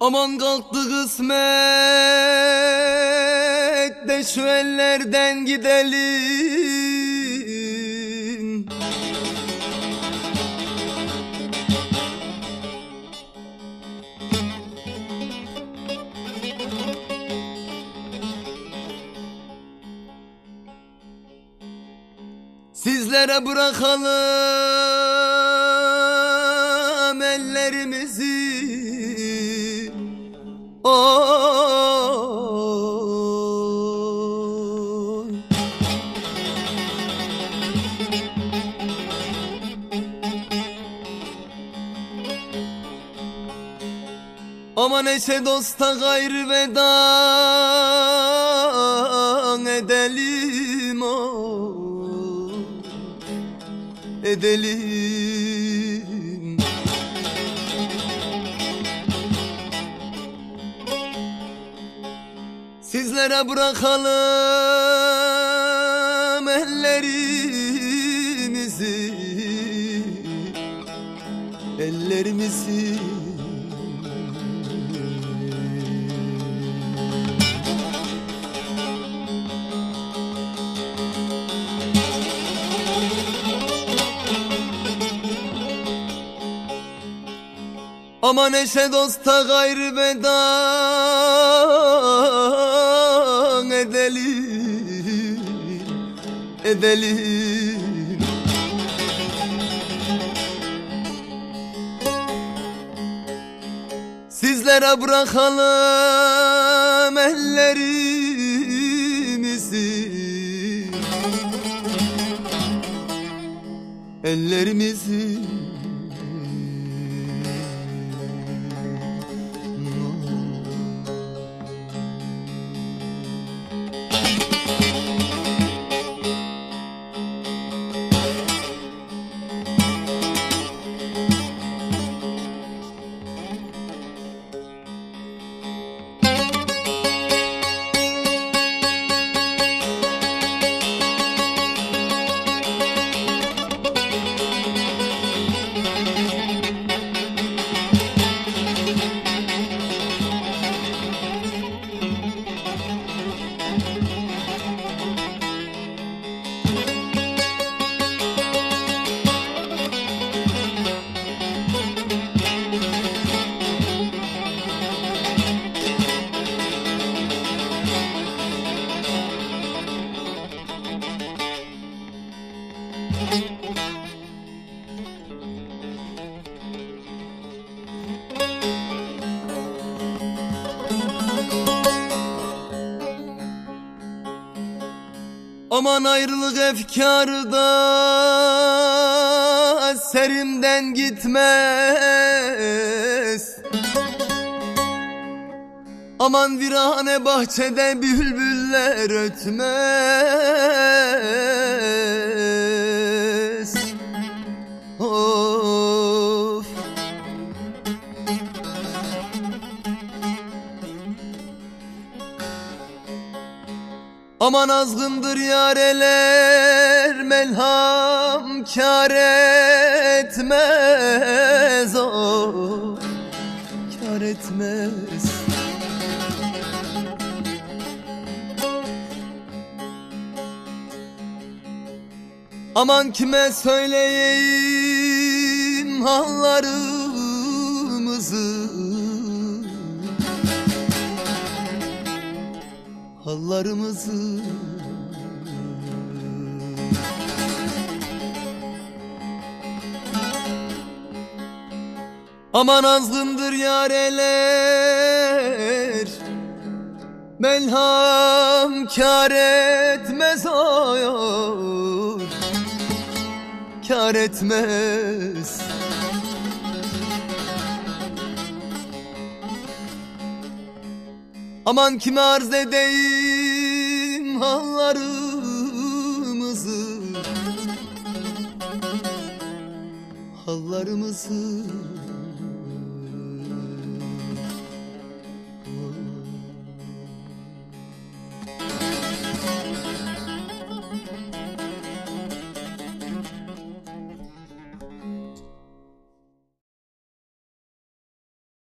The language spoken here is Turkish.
Aman kalktı kısmet de şu ellerden gidelim. Sizlere bırakalım Aman eşe dosta gayrı veda edelim o. Edelim. Sizlere bırakalım ellerimizi. Ellerimizi Aman eşe dosta gayrı veda edelim Edelim. Sizlere bırakalım ellerimizi. Ellerimizi Aman ayrılık efkarı da serimden gitmez. Aman virane bahçede bülbüller ötmez Aman azgındır yareler melham kar etmez. O kar etmez. Aman kime söyleyeyim hallarımızı hallarımızı Aman azgındır yareler Melham kar etmez oy Kar etmez Aman kime arz edeyim hallarımızı? Hallarımızı